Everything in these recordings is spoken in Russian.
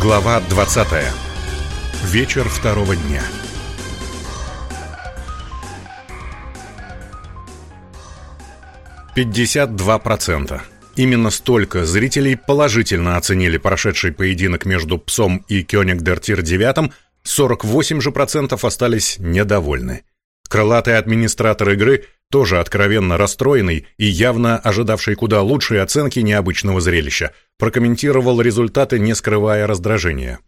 Глава 20. Вечер второго дня. Пятьдесят два процента. Именно столько зрителей положительно оценили прошедший поединок между Псом и Кёнигдертир девятым, 48 же процентов остались недовольны. Крылатый администратор игры, тоже откровенно расстроенный и явно ожидавший куда лучшей оценки необычного зрелища, прокомментировал результаты, не скрывая раздражения.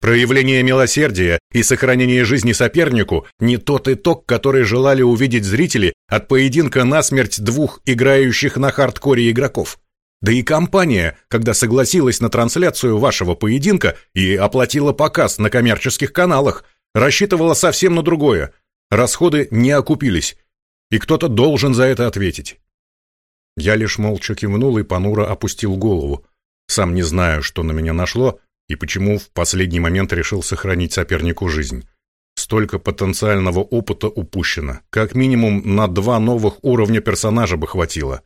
Проявление милосердия и сохранение жизни сопернику – не тот итог, который желали увидеть зрители от поединка насмерть двух играющих на хардкоре игроков. Да и компания, когда согласилась на трансляцию вашего поединка и оплатила показ на коммерческих каналах, рассчитывала совсем на другое – Расходы не окупились, и кто-то должен за это ответить. Я лишь молча кивнул и понуро опустил голову. Сам не знаю, что на меня нашло и почему в последний момент решил сохранить сопернику жизнь. Столько потенциального опыта упущено. Как минимум на два новых уровня персонажа бы хватило.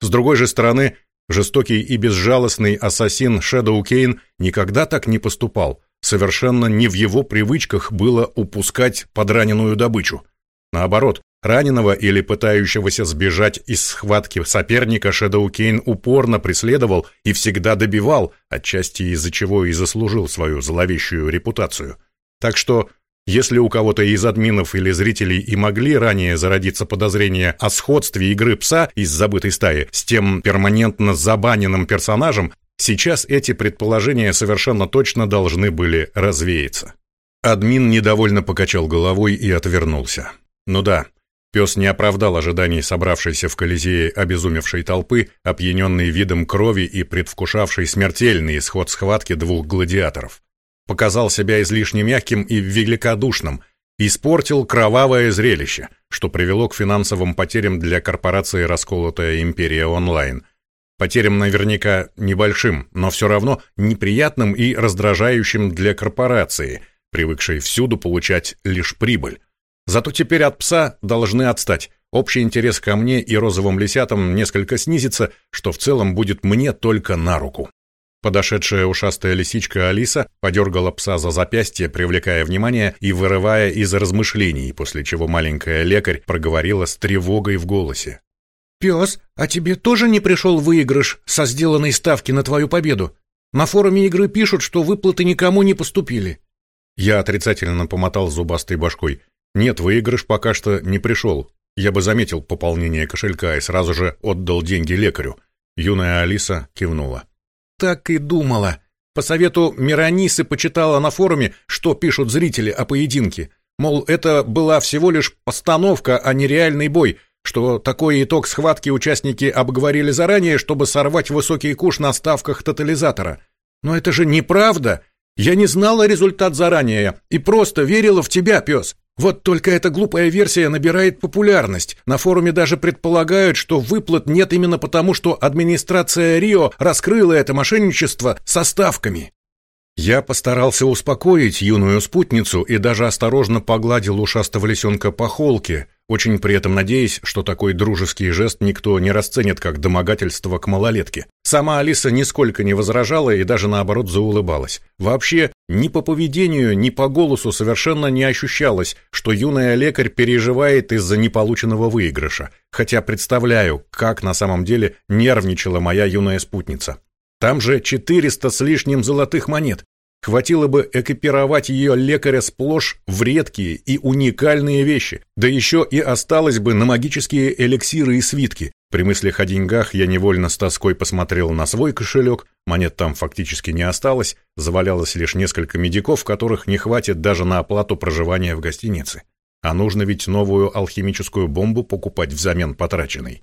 С другой же стороны, жестокий и безжалостный ассасин Шэдоу Кейн никогда так не поступал. Совершенно не в его привычках было упускать подраненную добычу. Наоборот, раненого или пытающегося сбежать из схватки соперника Шэдоу Кейн упорно преследовал и всегда добивал, отчасти из-за чего и заслужил свою зловещую репутацию. Так что, если у кого-то из админов или зрителей и могли ранее зародиться подозрения о сходстве игры пса из забытой стаи с тем перманентно забаненным персонажем, Сейчас эти предположения совершенно точно должны были развеяться. Админ недовольно покачал головой и отвернулся. Ну да, пес не оправдал ожиданий собравшейся в Колизее обезумевшей толпы, опьяненной видом крови и предвкушавшей смертельный исход схватки двух гладиаторов. Показал себя излишне мягким и великодушным, испортил кровавое зрелище, что привело к финансовым потерям для корпорации «Расколотая империя онлайн», Потерям наверняка небольшим, но все равно неприятным и раздражающим для корпорации, привыкшей всюду получать лишь прибыль. Зато теперь от пса должны отстать. Общий интерес ко мне и розовым лисятам несколько снизится, что в целом будет мне только на руку. Подошедшая ушастая лисичка Алиса подергала пса за запястье, привлекая внимание и вырывая из размышлений, после чего маленькая лекарь проговорила с тревогой в голосе. «Пес, а тебе тоже не пришел выигрыш со сделанной ставки на твою победу? На форуме игры пишут, что выплаты никому не поступили». Я отрицательно помотал зубастой башкой. «Нет, выигрыш пока что не пришел. Я бы заметил пополнение кошелька и сразу же отдал деньги лекарю». Юная Алиса кивнула. «Так и думала. По совету Миронисы почитала на форуме, что пишут зрители о поединке. Мол, это была всего лишь постановка, а не реальный бой, что такой итог схватки участники обговорили заранее, чтобы сорвать высокий куш на ставках тотализатора. Но это же неправда. Я не знала результат заранее и просто верила в тебя, пес. Вот только эта глупая версия набирает популярность. На форуме даже предполагают, что выплат нет именно потому, что администрация Рио раскрыла это мошенничество со ставками. Я постарался успокоить юную спутницу и даже осторожно погладил ушастого лисенка по холке, очень при этом надеясь, что такой дружеский жест никто не расценит как домогательство к малолетке. Сама Алиса нисколько не возражала и даже наоборот заулыбалась. Вообще, ни по поведению, ни по голосу совершенно не ощущалось, что юная лекарь переживает из-за неполученного выигрыша, хотя представляю, как на самом деле нервничала моя юная спутница. Там же 400 с лишним золотых монет. Хватило бы экипировать ее лекаря сплошь в редкие и уникальные вещи, да еще и осталось бы на магические эликсиры и свитки. При мыслях о деньгах я невольно с тоской посмотрел на свой кошелек, монет там фактически не осталось, завалялось лишь несколько медиков, которых не хватит даже на оплату проживания в гостинице. А нужно ведь новую алхимическую бомбу покупать взамен потраченной.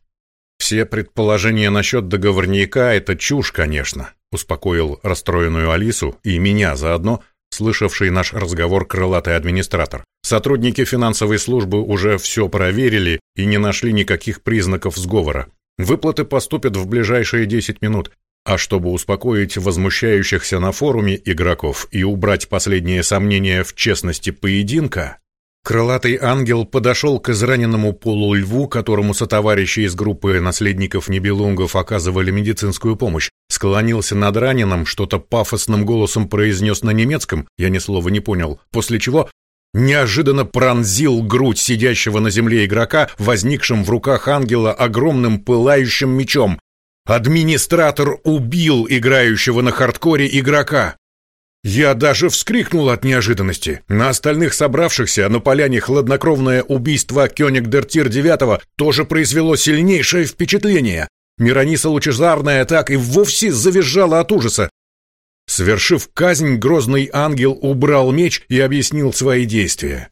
Все предположения насчет договорника — это чушь, конечно, успокоил расстроенную Алису и меня заодно, слышавший наш разговор крылатый администратор. Сотрудники финансовой службы уже все проверили и не нашли никаких признаков сговора. Выплаты поступят в ближайшие 10 минут, а чтобы успокоить возмущающихся на форуме игроков и убрать последние сомнения в честности поединка, Крылатый ангел подошел к израненному полульву, которому сотоварищи из группы наследников Нибелунгов оказывали медицинскую помощь, склонился над раненым, что-то пафосным голосом произнес на немецком, я ни слова не понял, после чего неожиданно пронзил грудь сидящего на земле игрока, возникшим в руках ангела огромным пылающим мечом. Администратор убил играющего на хардкоре игрока. Я даже вскрикнул от неожиданности. На остальных собравшихся на поляне хладнокровное убийство Кёнигдертир девятого тоже произвело сильнейшее впечатление. Мирониса Лучезарная так и вовсе завизжала от ужаса. Свершив казнь, грозный ангел убрал меч и объяснил свои действия.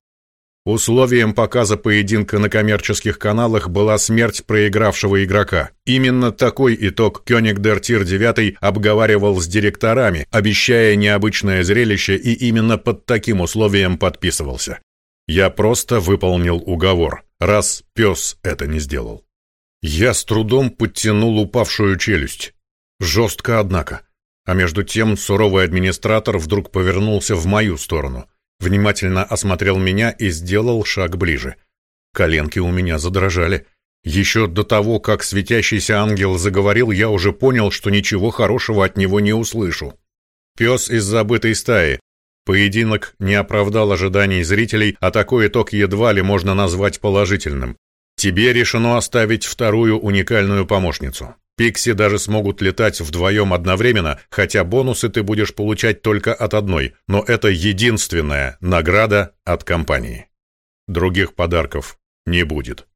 Условием показа поединка на коммерческих каналах была смерть проигравшего игрока. Именно такой итог Кёнигдер Тир 9 обговаривал с директорами, обещая необычное зрелище и именно под таким условием подписывался. Я просто выполнил уговор, раз пес это не сделал. Я с трудом подтянул упавшую челюсть. Жестко, однако. А между тем суровый администратор вдруг повернулся в мою сторону — внимательно осмотрел меня и сделал шаг ближе. Коленки у меня задрожали. Еще до того, как светящийся ангел заговорил, я уже понял, что ничего хорошего от него не услышу. Пес из забытой стаи. Поединок не оправдал ожиданий зрителей, а такой итог едва ли можно назвать положительным. Тебе решено оставить вторую уникальную помощницу. Пикси даже смогут летать вдвоем одновременно, хотя бонусы ты будешь получать только от одной, но это единственная награда от компании. Других подарков не будет.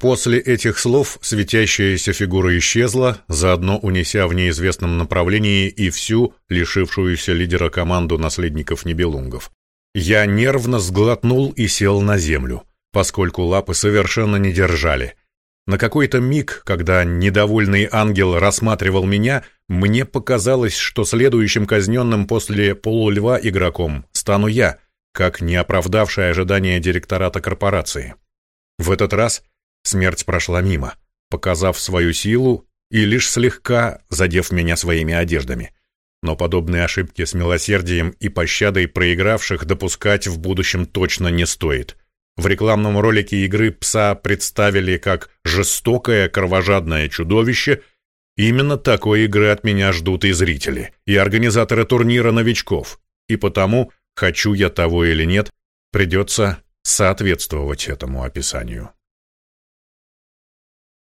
После этих слов светящаяся фигура исчезла, заодно унеся в неизвестном направлении и всю лишившуюся лидера команду наследников Небелунгов. Я нервно сглотнул и сел на землю, поскольку лапы совершенно не держали — на какой-то миг, когда недовольный ангел рассматривал меня, мне показалось, что следующим казненным после полульва игроком стану я, как не оправдавший ожидания директората корпорации. В этот раз смерть прошла мимо, показав свою силу и лишь слегка задев меня своими одеждами. Но подобные ошибки с милосердием и пощадой проигравших допускать в будущем точно не стоит — в рекламном ролике игры пса представили как жестокое кровожадное чудовище. Именно такой игры от меня ждут и зрители, и организаторы турнира новичков. И потому, хочу я того или нет, придется соответствовать этому описанию.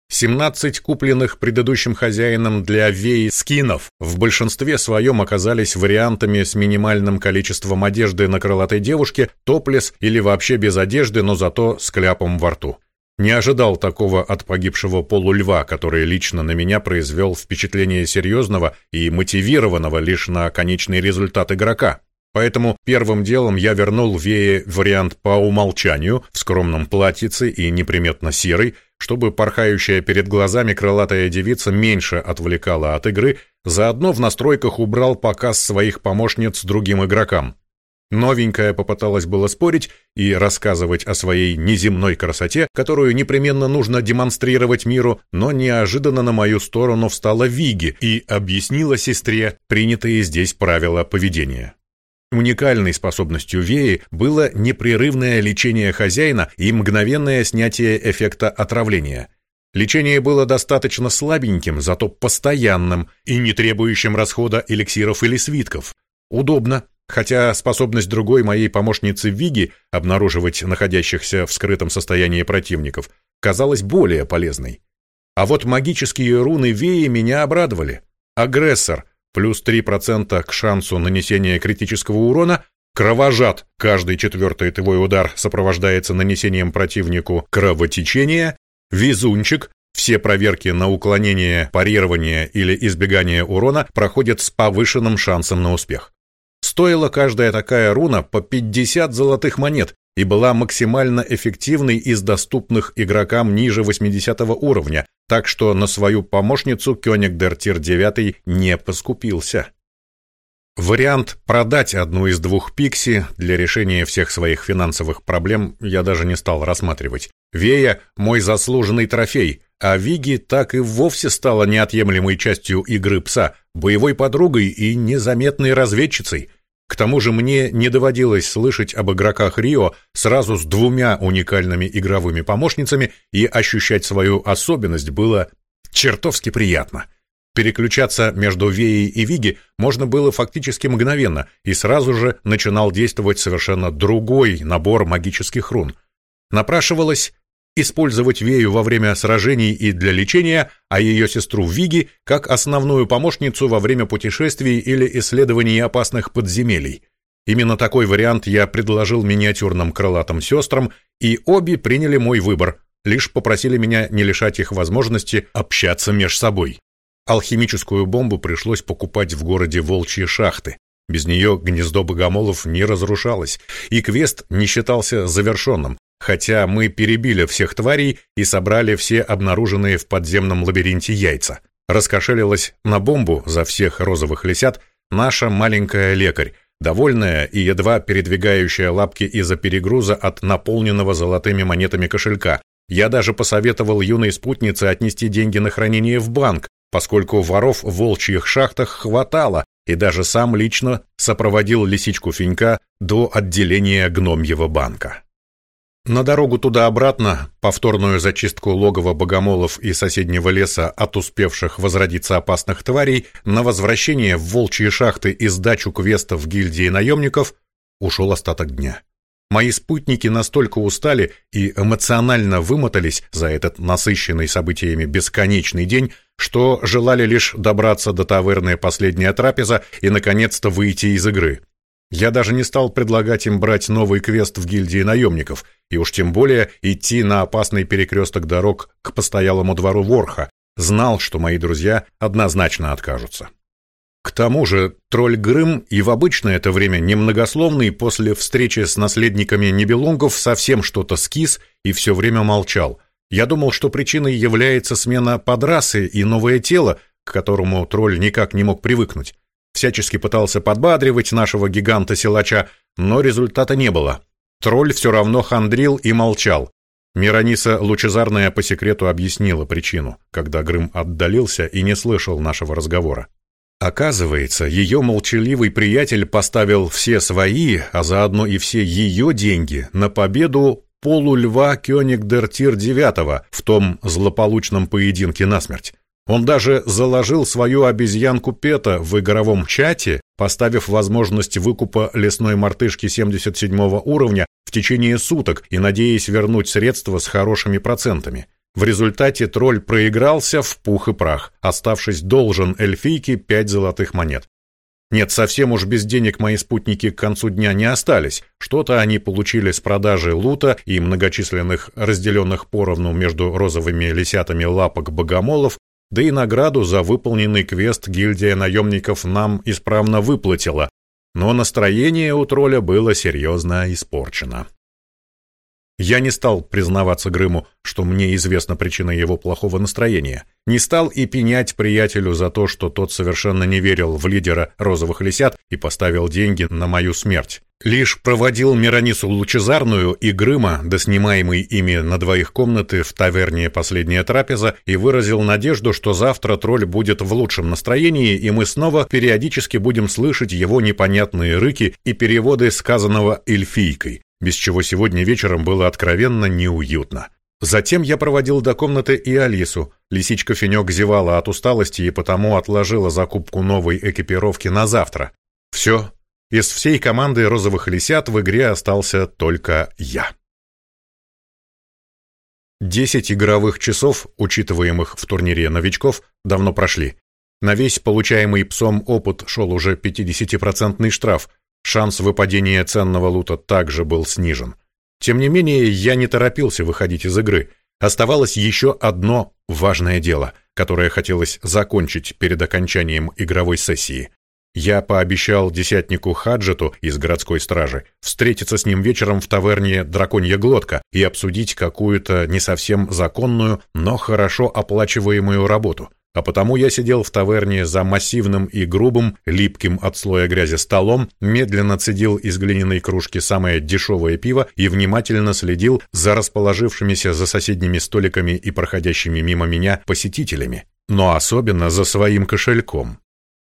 17 купленных предыдущим хозяином для Веи скинов в большинстве своем оказались вариантами с минимальным количеством одежды на крылатой девушке, топлес или вообще без одежды, но зато с кляпом во рту. Не ожидал такого от погибшего полульва, который лично на меня произвел впечатление серьезного и мотивированного лишь на конечный результат игрока. Поэтому первым делом я вернул Вее вариант по умолчанию в скромном платьице и неприметно серый, чтобы порхающая перед глазами крылатая девица меньше отвлекала от игры, заодно в настройках убрал показ своих помощниц другим игрокам. Новенькая попыталась было спорить и рассказывать о своей неземной красоте, которую непременно нужно демонстрировать миру, но неожиданно на мою сторону встала Виги и объяснила сестре принятые здесь правила поведения. Уникальной способностью Веи было непрерывное лечение хозяина и мгновенное снятие эффекта отравления. Лечение было достаточно слабеньким, зато постоянным и не требующим расхода эликсиров или свитков. Удобно, хотя способность другой моей помощницы Виги обнаруживать находящихся в скрытом состоянии противников казалась более полезной. А вот магические руны Веи меня обрадовали. Агрессор — плюс 3% к шансу нанесения критического урона, кровожад, каждый четвертый твой удар сопровождается нанесением противнику кровотечения, везунчик, все проверки на уклонение, парирование или избегание урона проходят с повышенным шансом на успех. Стоила каждая такая руна по 50 золотых монет, и была максимально эффективной из доступных игрокам ниже 80 уровня, так что на свою помощницу Кёнигдер Тир 9 не поскупился. Вариант продать одну из двух пикси для решения всех своих финансовых проблем я даже не стал рассматривать. Вея – мой заслуженный трофей, а Виги так и вовсе стала неотъемлемой частью игры пса, боевой подругой и незаметной разведчицей – к тому же мне не доводилось слышать об игроках Рио сразу с двумя уникальными игровыми помощницами, и ощущать свою особенность было чертовски приятно. Переключаться между Веей и Виги можно было фактически мгновенно, и сразу же начинал действовать совершенно другой набор магических рун. Напрашивалось использовать Вею во время сражений и для лечения, а ее сестру Виги как основную помощницу во время путешествий или исследований опасных подземелий. Именно такой вариант я предложил миниатюрным крылатым сестрам, и обе приняли мой выбор, лишь попросили меня не лишать их возможности общаться между собой. Алхимическую бомбу пришлось покупать в городе Волчьи шахты. Без нее гнездо богомолов не разрушалось, и квест не считался завершенным, хотя мы перебили всех тварей и собрали все обнаруженные в подземном лабиринте яйца. Раскошелилась на бомбу за всех розовых лисят наша маленькая лекарь, довольная и едва передвигающая лапки из-за перегруза от наполненного золотыми монетами кошелька. Я даже посоветовал юной спутнице отнести деньги на хранение в банк, поскольку воров в волчьих шахтах хватало, и даже сам лично сопроводил лисичку Финька до отделения гномьего банка. На дорогу туда-обратно, повторную зачистку логова богомолов и соседнего леса от успевших возродиться опасных тварей, на возвращение в волчьи шахты и сдачу квестов гильдии наемников ушел остаток дня. Мои спутники настолько устали и эмоционально вымотались за этот насыщенный событиями бесконечный день, что желали лишь добраться до таверны «Последняя трапеза» и, наконец-то, выйти из игры. Я даже не стал предлагать им брать новый квест в гильдии наемников, и уж тем более идти на опасный перекресток дорог к постоялому двору Ворха. Знал, что мои друзья однозначно откажутся. К тому же тролль Грым и в обычное это время немногословный после встречи с наследниками Нибелунгов совсем что-то скис и все время молчал. Я думал, что причиной является смена подрасы и новое тело, к которому тролль никак не мог привыкнуть. Всячески пытался подбадривать нашего гиганта-силача, но результата не было. Тролль все равно хандрил и молчал. Мирониса Лучезарная по секрету объяснила причину, когда Грым отдалился и не слышал нашего разговора. Оказывается, ее молчаливый приятель поставил все свои, а заодно и все ее деньги на победу полульва Кёнигдертир IX в том злополучном поединке насмерть. Он даже заложил свою обезьянку Пета в игровом чате, поставив возможность выкупа лесной мартышки 77 уровня в течение суток и надеясь вернуть средства с хорошими процентами. В результате тролль проигрался в пух и прах, оставшись должен эльфийке пять золотых монет. Нет, совсем уж без денег мои спутники к концу дня не остались. Что-то они получили с продажи лута и многочисленных разделенных поровну между розовыми лисятами лапок богомолов, да и награду за выполненный квест гильдия наемников нам исправно выплатила. Но настроение у тролля было серьезно испорчено. Я не стал признаваться Грыму, что мне известна причина его плохого настроения. Не стал и пенять приятелю за то, что тот совершенно не верил в лидера розовых лисят и поставил деньги на мою смерть. Лишь проводил Миронису Лучезарную и Грыма до ими на двоих комнаты в таверне «Последняя трапеза» и выразил надежду, что завтра тролль будет в лучшем настроении, и мы снова периодически будем слышать его непонятные рыки и переводы сказанного эльфийкой без чего сегодня вечером было откровенно неуютно. Затем я проводил до комнаты и Алису. Лисичка-фенек зевала от усталости и потому отложила закупку новой экипировки на завтра. Все. Из всей команды розовых лисят в игре остался только я. Десять игровых часов, учитываемых в турнире новичков, давно прошли. На весь получаемый псом опыт шел уже 50% штраф, Шанс выпадения ценного лута также был снижен. Тем не менее, я не торопился выходить из игры. Оставалось еще одно важное дело, которое хотелось закончить перед окончанием игровой сессии. Я пообещал десятнику Хаджету из городской стражи встретиться с ним вечером в таверне «Драконья глотка» и обсудить какую-то не совсем законную, но хорошо оплачиваемую работу. А потому я сидел в таверне за массивным и грубым, липким от слоя грязи столом, медленно цедил из глиняной кружки самое дешевое пиво и внимательно следил за расположившимися за соседними столиками и проходящими мимо меня посетителями, но особенно за своим кошельком.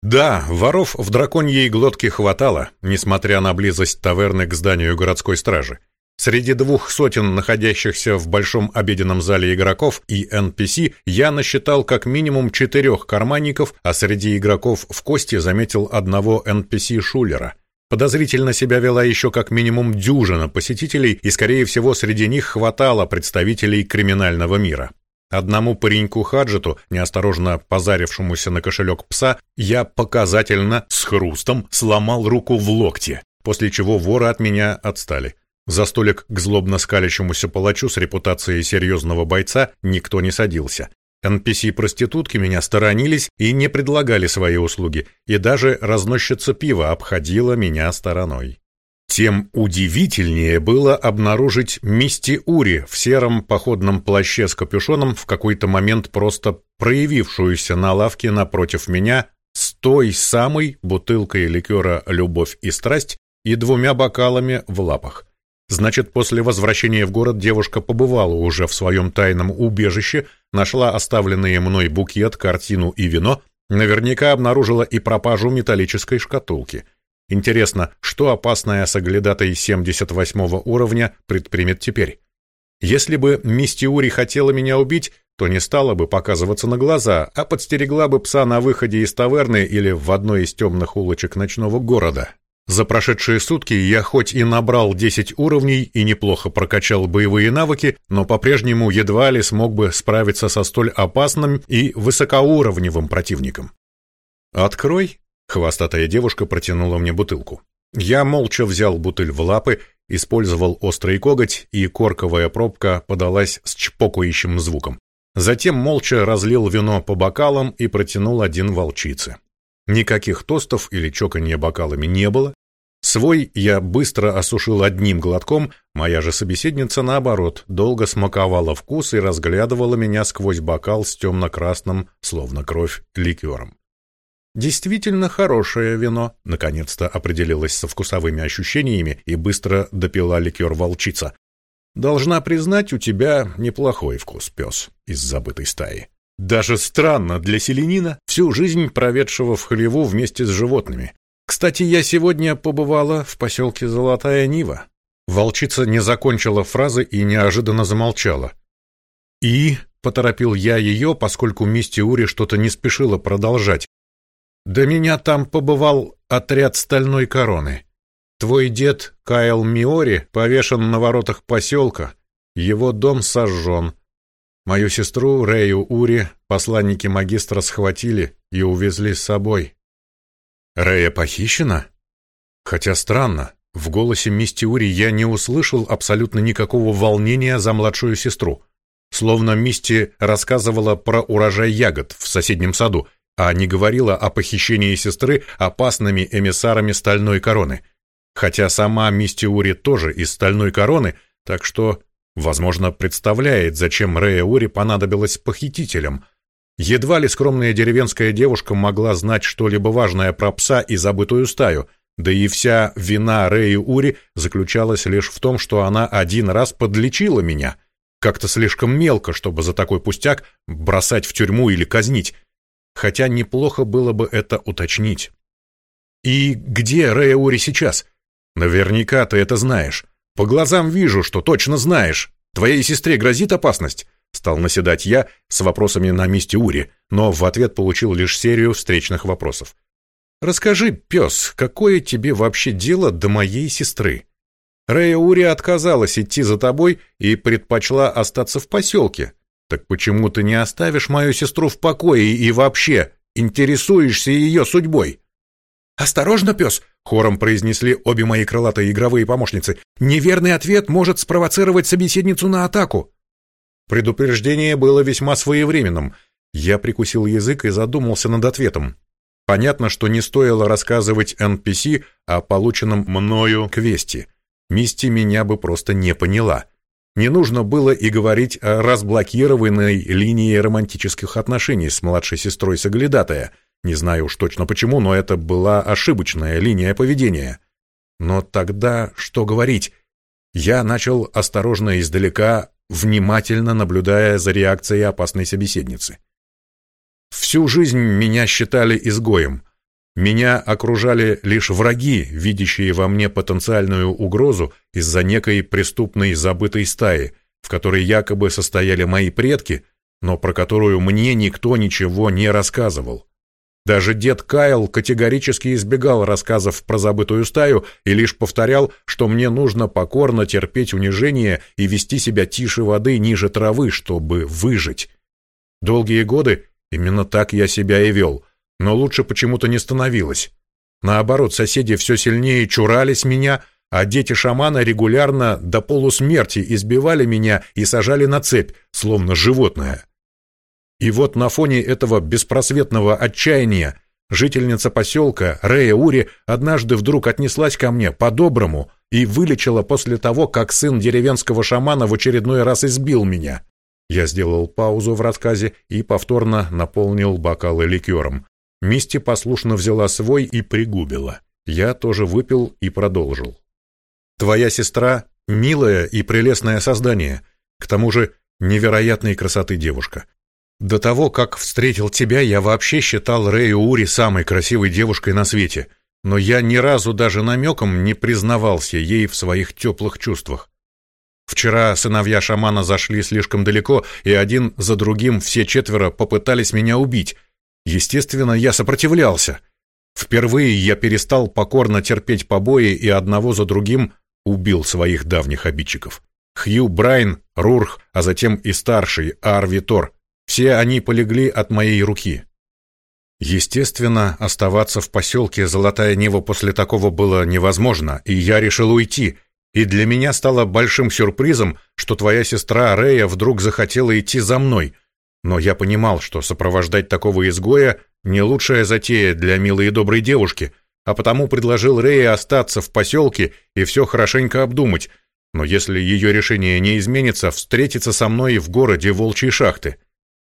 Да, воров в драконьей глотке хватало, несмотря на близость таверны к зданию городской стражи. Среди двух сотен находящихся в большом обеденном зале игроков и NPC я насчитал как минимум четырех карманников, а среди игроков в кости заметил одного NPC-шулера. Подозрительно себя вела еще как минимум дюжина посетителей, и, скорее всего, среди них хватало представителей криминального мира. Одному пареньку Хаджету, неосторожно позарившемуся на кошелек пса, я показательно с хрустом сломал руку в локте, после чего воры от меня отстали. За столик к злобно скалящемуся палачу с репутацией серьезного бойца никто не садился. NPC-проститутки меня сторонились и не предлагали свои услуги, и даже разносчица пива обходила меня стороной. Тем удивительнее было обнаружить Мисти Ури в сером походном плаще с капюшоном в какой-то момент просто проявившуюся на лавке напротив меня с той самой бутылкой ликера «Любовь и страсть» и двумя бокалами в лапах. Значит, после возвращения в город девушка побывала уже в своем тайном убежище, нашла оставленные мной букет, картину и вино, наверняка обнаружила и пропажу металлической шкатулки. Интересно, что опасная соглядатой 78 уровня предпримет теперь? Если бы Мистиури хотела меня убить, то не стала бы показываться на глаза, а подстерегла бы пса на выходе из таверны или в одной из темных улочек ночного города. За прошедшие сутки я хоть и набрал 10 уровней и неплохо прокачал боевые навыки, но по-прежнему едва ли смог бы справиться со столь опасным и высокоуровневым противником. «Открой», — хвостатая девушка протянула мне бутылку. Я молча взял бутыль в лапы, использовал острый коготь, и корковая пробка подалась с чпокающим звуком. Затем молча разлил вино по бокалам и протянул один волчице. Никаких тостов или чоканья бокалами не было. Свой я быстро осушил одним глотком, моя же собеседница, наоборот, долго смаковала вкус и разглядывала меня сквозь бокал с темно-красным, словно кровь, ликером. Действительно хорошее вино, наконец-то определилась со вкусовыми ощущениями и быстро допила ликер волчица. Должна признать, у тебя неплохой вкус, пес, из забытой стаи. Даже странно для селенина, всю жизнь проведшего в хлеву вместе с животными. Кстати, я сегодня побывала в поселке Золотая Нива. Волчица не закончила фразы и неожиданно замолчала. «И?» — поторопил я ее, поскольку Мисти Ури что-то не спешила продолжать. «Да меня там побывал отряд Стальной Короны. Твой дед Кайл Миори повешен на воротах поселка, его дом сожжен, Мою сестру Рэю Ури посланники магистра схватили и увезли с собой. Рэя похищена? Хотя странно, в голосе Мисти Ури я не услышал абсолютно никакого волнения за младшую сестру. Словно Мисти рассказывала про урожай ягод в соседнем саду, а не говорила о похищении сестры опасными эмиссарами Стальной Короны. Хотя сама Мисти Ури тоже из Стальной Короны, так что Возможно, представляет, зачем Рэя Ури понадобилась похитителям. Едва ли скромная деревенская девушка могла знать что-либо важное про пса и забытую стаю, да и вся вина Рэи Ури заключалась лишь в том, что она один раз подлечила меня. Как-то слишком мелко, чтобы за такой пустяк бросать в тюрьму или казнить. Хотя неплохо было бы это уточнить. «И где Рэя Ури сейчас? Наверняка ты это знаешь. По глазам вижу, что точно знаешь. Твоей сестре грозит опасность?» Стал наседать я с вопросами на месте Ури, но в ответ получил лишь серию встречных вопросов. «Расскажи, пес, какое тебе вообще дело до моей сестры?» Рэя Ури отказалась идти за тобой и предпочла остаться в поселке. Так почему ты не оставишь мою сестру в покое и вообще интересуешься ее судьбой?» «Осторожно, пес!» — хором произнесли обе мои крылатые игровые помощницы. «Неверный ответ может спровоцировать собеседницу на атаку!» Предупреждение было весьма своевременным. Я прикусил язык и задумался над ответом. Понятно, что не стоило рассказывать NPC о полученном мною квесте. Мисти меня бы просто не поняла. Не нужно было и говорить о разблокированной линии романтических отношений с младшей сестрой Саглядатая — не знаю уж точно почему, но это была ошибочная линия поведения. Но тогда что говорить? Я начал осторожно издалека, внимательно наблюдая за реакцией опасной собеседницы. Всю жизнь меня считали изгоем. Меня окружали лишь враги, видящие во мне потенциальную угрозу из-за некой преступной забытой стаи, в которой якобы состояли мои предки, но про которую мне никто ничего не рассказывал. Даже дед Кайл категорически избегал рассказов про забытую стаю и лишь повторял, что мне нужно покорно терпеть унижение и вести себя тише воды ниже травы, чтобы выжить. Долгие годы именно так я себя и вел, но лучше почему-то не становилось. Наоборот, соседи все сильнее чурались меня, а дети шамана регулярно до полусмерти избивали меня и сажали на цепь, словно животное. И вот на фоне этого беспросветного отчаяния жительница поселка Рея Ури однажды вдруг отнеслась ко мне по-доброму и вылечила после того, как сын деревенского шамана в очередной раз избил меня. Я сделал паузу в рассказе и повторно наполнил бокалы ликером. Мисти послушно взяла свой и пригубила. Я тоже выпил и продолжил. «Твоя сестра — милая и прелестное создание, к тому же невероятной красоты девушка. До того, как встретил тебя, я вообще считал Рэю Ури самой красивой девушкой на свете, но я ни разу даже намеком не признавался ей в своих теплых чувствах. Вчера сыновья шамана зашли слишком далеко, и один за другим все четверо попытались меня убить. Естественно, я сопротивлялся. Впервые я перестал покорно терпеть побои и одного за другим убил своих давних обидчиков. Хью Брайн, Рурх, а затем и старший Арви Тор. Все они полегли от моей руки. Естественно, оставаться в поселке Золотая Нева после такого было невозможно, и я решил уйти. И для меня стало большим сюрпризом, что твоя сестра Рея вдруг захотела идти за мной. Но я понимал, что сопровождать такого изгоя не лучшая затея для милой и доброй девушки, а потому предложил Рее остаться в поселке и все хорошенько обдумать. Но если ее решение не изменится, встретиться со мной в городе Волчьей шахты.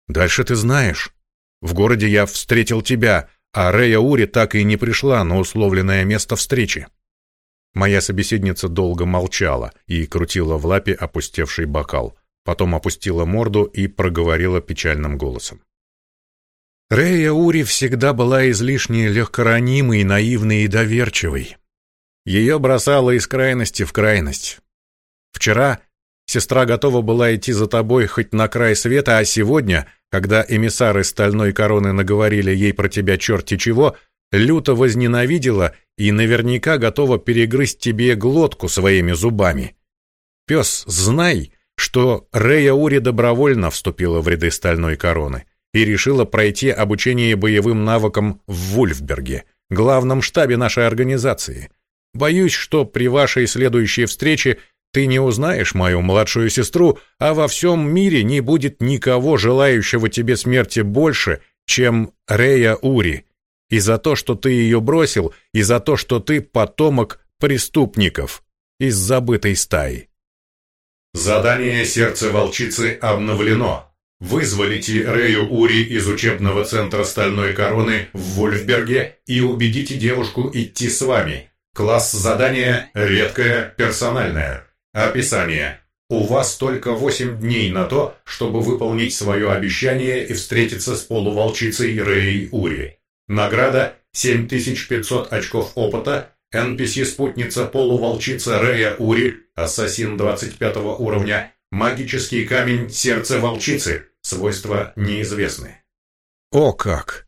Дальше ты знаешь. В городе я встретил тебя, а Рея Ури так и не пришла на условленное место встречи. Моя собеседница долго молчала и крутила в лапе опустевший бокал, потом опустила морду и проговорила печальным голосом. Рея Ури всегда была излишне легкоранимой, наивной и доверчивой. Ее бросало из крайности в крайность. Вчера сестра готова была идти за тобой хоть на край света, а сегодня — когда эмиссары стальной короны наговорили ей про тебя черти чего, люто возненавидела и наверняка готова перегрызть тебе глотку своими зубами. Пес, знай, что Рея Ури добровольно вступила в ряды стальной короны и решила пройти обучение боевым навыкам в Вульфберге, главном штабе нашей организации. Боюсь, что при вашей следующей встрече ты не узнаешь мою младшую сестру, а во всем мире не будет никого, желающего тебе смерти больше, чем Рея Ури. И за то, что ты ее бросил, и за то, что ты потомок преступников из забытой стаи. Задание сердца волчицы обновлено. Вызволите Рею Ури из учебного центра Стальной Короны в Вольфберге и убедите девушку идти с вами. Класс задания редкое, персональное. Описание. У вас только 8 дней на то, чтобы выполнить свое обещание и встретиться с полуволчицей Рэй Ури. Награда 7500 очков опыта, NPC-спутница полуволчица Рэя Ури, ассасин 25 уровня, магический камень сердце волчицы, свойства неизвестны. О как!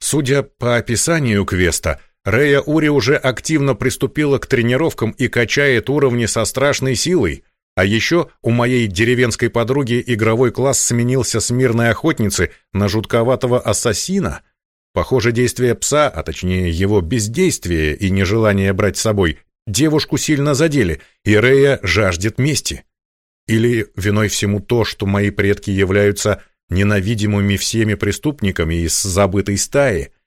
Судя по описанию квеста, Рея Ури уже активно приступила к тренировкам и качает уровни со страшной силой. А еще у моей деревенской подруги игровой класс сменился с мирной охотницы на жутковатого ассасина. Похоже, действия пса, а точнее его бездействие и нежелание брать с собой, девушку сильно задели, и Рея жаждет мести. Или виной всему то, что мои предки являются ненавидимыми всеми преступниками из забытой стаи –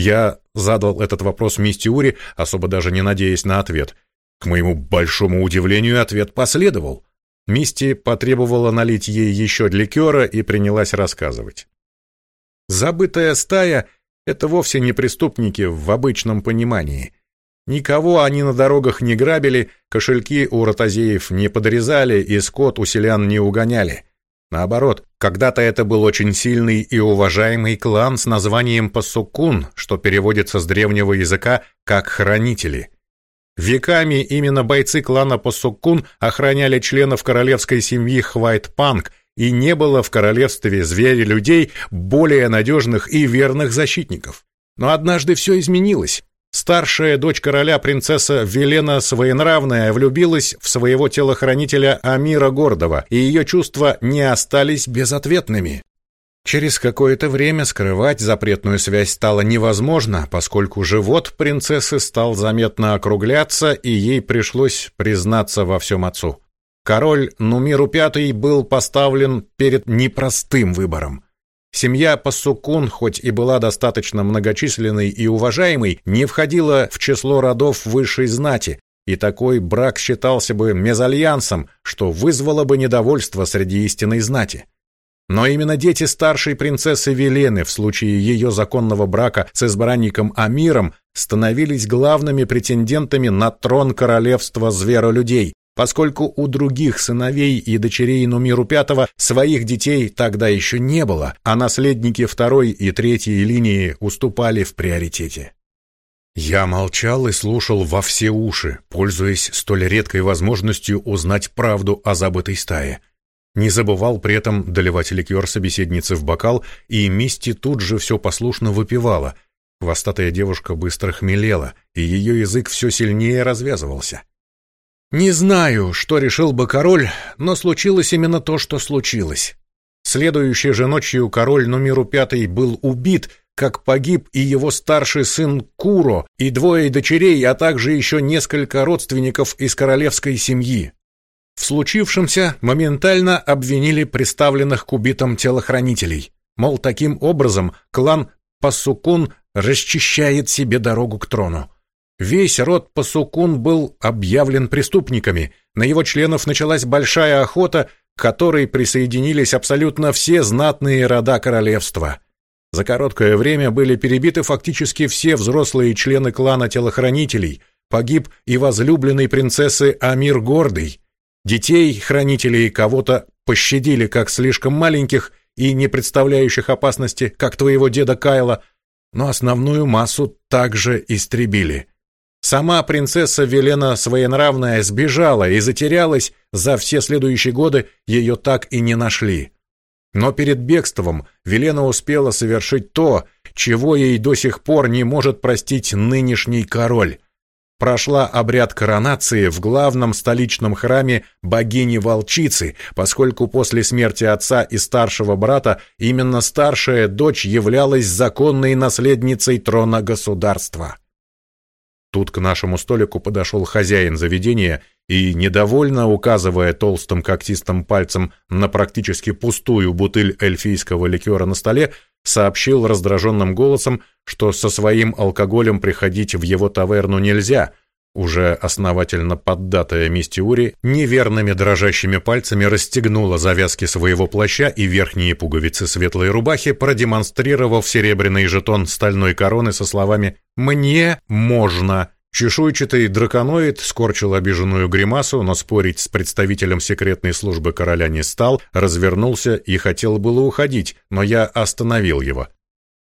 я задал этот вопрос Мистиури, особо даже не надеясь на ответ. К моему большому удивлению, ответ последовал. Мисти потребовала налить ей еще ликера и принялась рассказывать. Забытая стая — это вовсе не преступники в обычном понимании. Никого они на дорогах не грабили, кошельки у ротозеев не подрезали и скот у селян не угоняли. Наоборот, Когда-то это был очень сильный и уважаемый клан с названием Пасукун, что переводится с древнего языка как «хранители». Веками именно бойцы клана Пасукун охраняли членов королевской семьи Хвайт-Панк, и не было в королевстве звери-людей более надежных и верных защитников. Но однажды все изменилось. Старшая дочь короля, принцесса Велена Своенравная, влюбилась в своего телохранителя Амира Гордова, и ее чувства не остались безответными. Через какое-то время скрывать запретную связь стало невозможно, поскольку живот принцессы стал заметно округляться, и ей пришлось признаться во всем отцу. Король Нумиру Пятый был поставлен перед непростым выбором. Семья Пассукун, хоть и была достаточно многочисленной и уважаемой, не входила в число родов высшей знати, и такой брак считался бы мезальянсом, что вызвало бы недовольство среди истинной знати. Но именно дети старшей принцессы Велены в случае ее законного брака с избранником Амиром становились главными претендентами на трон королевства зверолюдей, поскольку у других сыновей и дочерей Нумиру Пятого своих детей тогда еще не было, а наследники второй и третьей линии уступали в приоритете. Я молчал и слушал во все уши, пользуясь столь редкой возможностью узнать правду о забытой стае. Не забывал при этом доливать ликер собеседницы в бокал, и Мисти тут же все послушно выпивала. Хвостатая девушка быстро хмелела, и ее язык все сильнее развязывался. Не знаю, что решил бы король, но случилось именно то, что случилось. Следующей же ночью король номеру пятый был убит, как погиб и его старший сын Куро, и двое дочерей, а также еще несколько родственников из королевской семьи. В случившемся моментально обвинили представленных к убитым телохранителей. Мол, таким образом клан Пасукун расчищает себе дорогу к трону. Весь род Пасукун был объявлен преступниками. На его членов началась большая охота, к которой присоединились абсолютно все знатные рода королевства. За короткое время были перебиты фактически все взрослые члены клана телохранителей. Погиб и возлюбленный принцессы Амир Гордый. Детей хранителей кого-то пощадили как слишком маленьких и не представляющих опасности, как твоего деда Кайла, но основную массу также истребили. Сама принцесса Велена Своенравная сбежала и затерялась, за все следующие годы ее так и не нашли. Но перед бегством Велена успела совершить то, чего ей до сих пор не может простить нынешний король. Прошла обряд коронации в главном столичном храме богини-волчицы, поскольку после смерти отца и старшего брата именно старшая дочь являлась законной наследницей трона государства. Тут к нашему столику подошел хозяин заведения и, недовольно указывая толстым когтистым пальцем на практически пустую бутыль эльфийского ликера на столе, сообщил раздраженным голосом, что со своим алкоголем приходить в его таверну нельзя, уже основательно поддатая Мистиури неверными дрожащими пальцами расстегнула завязки своего плаща и верхние пуговицы светлой рубахи, продемонстрировав серебряный жетон стальной короны со словами «Мне можно». Чешуйчатый драконоид скорчил обиженную гримасу, но спорить с представителем секретной службы короля не стал, развернулся и хотел было уходить, но я остановил его.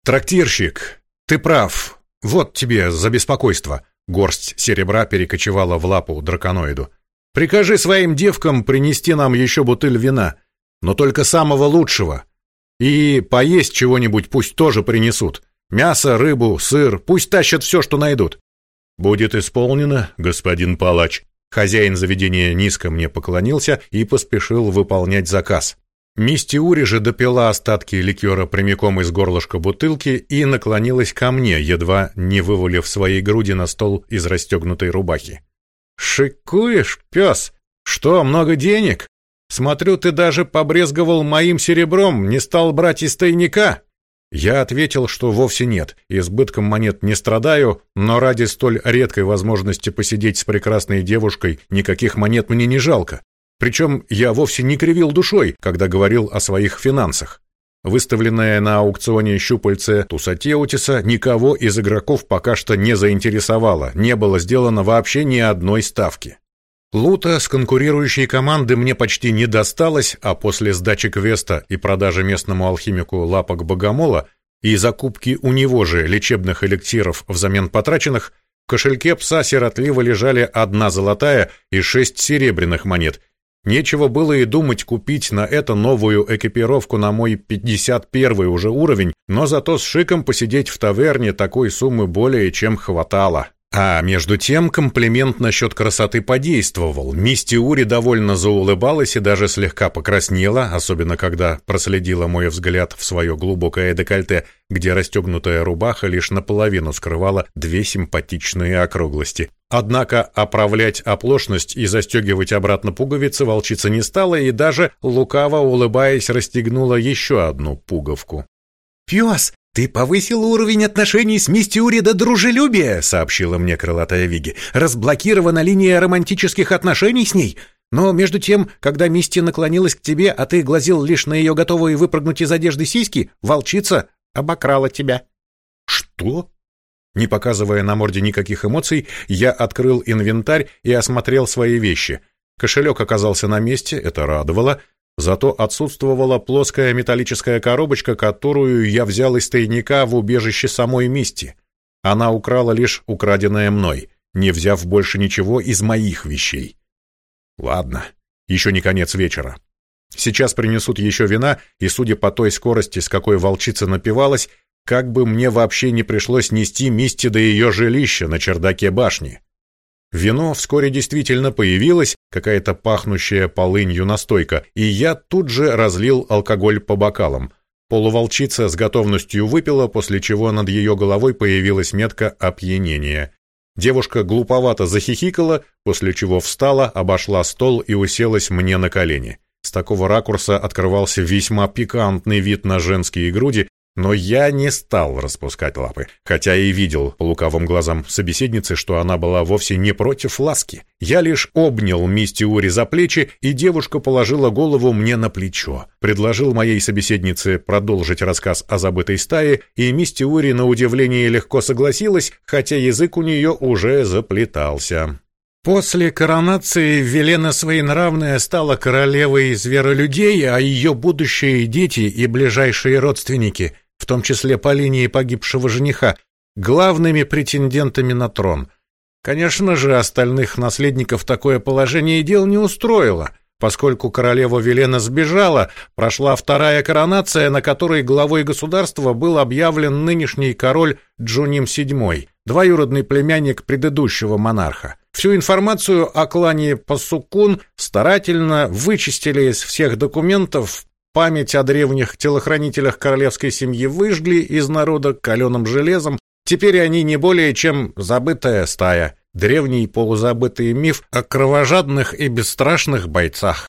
«Трактирщик, ты прав. Вот тебе за беспокойство». Горсть серебра перекочевала в лапу драконоиду. «Прикажи своим девкам принести нам еще бутыль вина, но только самого лучшего. И поесть чего-нибудь пусть тоже принесут. Мясо, рыбу, сыр, пусть тащат все, что найдут». «Будет исполнено, господин палач». Хозяин заведения низко мне поклонился и поспешил выполнять заказ. Мистиури же допила остатки ликера прямиком из горлышка бутылки и наклонилась ко мне, едва не вывалив своей груди на стол из расстегнутой рубахи. «Шикуешь, пес? Что, много денег? Смотрю, ты даже побрезговал моим серебром, не стал брать из тайника». Я ответил, что вовсе нет, избытком монет не страдаю, но ради столь редкой возможности посидеть с прекрасной девушкой никаких монет мне не жалко. Причем я вовсе не кривил душой, когда говорил о своих финансах. Выставленное на аукционе щупальце Тусатеутиса никого из игроков пока что не заинтересовало, не было сделано вообще ни одной ставки. Лута с конкурирующей команды мне почти не досталось, а после сдачи квеста и продажи местному алхимику лапок богомола и закупки у него же лечебных эликсиров взамен потраченных, в кошельке пса сиротливо лежали одна золотая и шесть серебряных монет. Нечего было и думать купить на это новую экипировку на мой 51 уже уровень, но зато с шиком посидеть в таверне такой суммы более чем хватало. А между тем комплимент насчет красоты подействовал. Мисти Ури довольно заулыбалась и даже слегка покраснела, особенно когда проследила мой взгляд в свое глубокое декольте, где расстегнутая рубаха лишь наполовину скрывала две симпатичные округлости. Однако оправлять оплошность и застегивать обратно пуговицы волчица не стала и даже, лукаво улыбаясь, расстегнула еще одну пуговку. «Пес, «Ты повысил уровень отношений с Мистиури до дружелюбия», — сообщила мне крылатая Виги. «Разблокирована линия романтических отношений с ней. Но между тем, когда Мисти наклонилась к тебе, а ты глазел лишь на ее готовые выпрыгнуть из одежды сиськи, волчица обокрала тебя». «Что?» Не показывая на морде никаких эмоций, я открыл инвентарь и осмотрел свои вещи. Кошелек оказался на месте, это радовало — Зато отсутствовала плоская металлическая коробочка, которую я взял из тайника в убежище самой Мисти. Она украла лишь украденное мной, не взяв больше ничего из моих вещей. Ладно, еще не конец вечера. Сейчас принесут еще вина, и, судя по той скорости, с какой волчица напивалась, как бы мне вообще не пришлось нести Мисти до ее жилища на чердаке башни. Вино вскоре действительно появилось, какая-то пахнущая полынью настойка, и я тут же разлил алкоголь по бокалам. Полуволчица с готовностью выпила, после чего над ее головой появилась метка опьянения. Девушка глуповато захихикала, после чего встала, обошла стол и уселась мне на колени. С такого ракурса открывался весьма пикантный вид на женские груди, но я не стал распускать лапы, хотя и видел по лукавым глазам собеседницы, что она была вовсе не против ласки. Я лишь обнял Мисти Ури за плечи, и девушка положила голову мне на плечо. Предложил моей собеседнице продолжить рассказ о забытой стае, и Мисти Ури на удивление легко согласилась, хотя язык у нее уже заплетался. После коронации Велена Своенравная стала королевой зверолюдей, а ее будущие дети и ближайшие родственники в том числе по линии погибшего жениха, главными претендентами на трон. Конечно же, остальных наследников такое положение дел не устроило, поскольку королева Велена сбежала, прошла вторая коронация, на которой главой государства был объявлен нынешний король Джуним VII, двоюродный племянник предыдущего монарха. Всю информацию о клане Пасукун старательно вычистили из всех документов, Память о древних телохранителях королевской семьи выжгли из народа каленым железом, теперь они не более чем забытая стая, древний полузабытый миф о кровожадных и бесстрашных бойцах.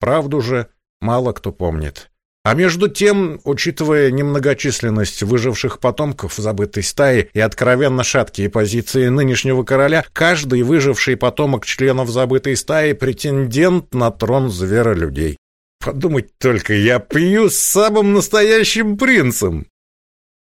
Правду же мало кто помнит. А между тем, учитывая немногочисленность выживших потомков забытой стаи и откровенно шаткие позиции нынешнего короля, каждый выживший потомок членов забытой стаи претендент на трон зверолюдей. Подумать только, я пью с самым настоящим принцем.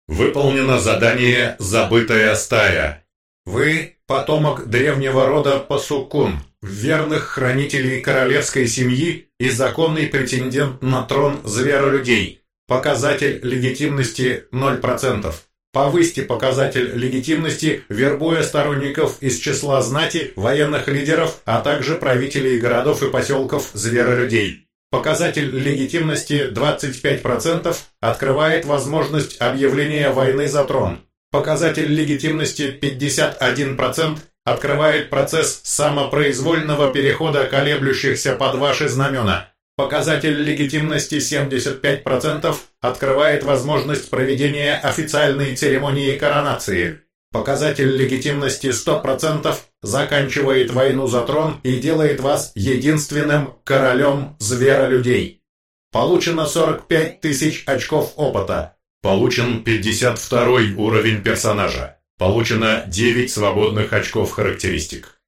Выполнено задание «Забытая стая». Вы – потомок древнего рода Пасукун, верных хранителей королевской семьи и законный претендент на трон зверолюдей. Показатель легитимности 0%. Повысьте показатель легитимности, вербуя сторонников из числа знати, военных лидеров, а также правителей городов и поселков зверолюдей. Показатель легитимности 25% открывает возможность объявления войны за трон. Показатель легитимности 51% открывает процесс самопроизвольного перехода колеблющихся под ваши знамена. Показатель легитимности 75% открывает возможность проведения официальной церемонии коронации. Показатель легитимности 100% заканчивает войну за трон и делает вас единственным королем зверолюдей. Получено 45 тысяч очков опыта. Получен 52 уровень персонажа. Получено 9 свободных очков характеристик.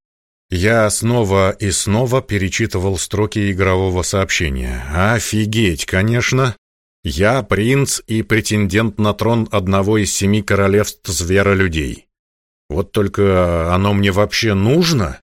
Я снова и снова перечитывал строки игрового сообщения. Офигеть, конечно. Я принц и претендент на трон одного из семи королевств зверолюдей. Вот только оно мне вообще нужно?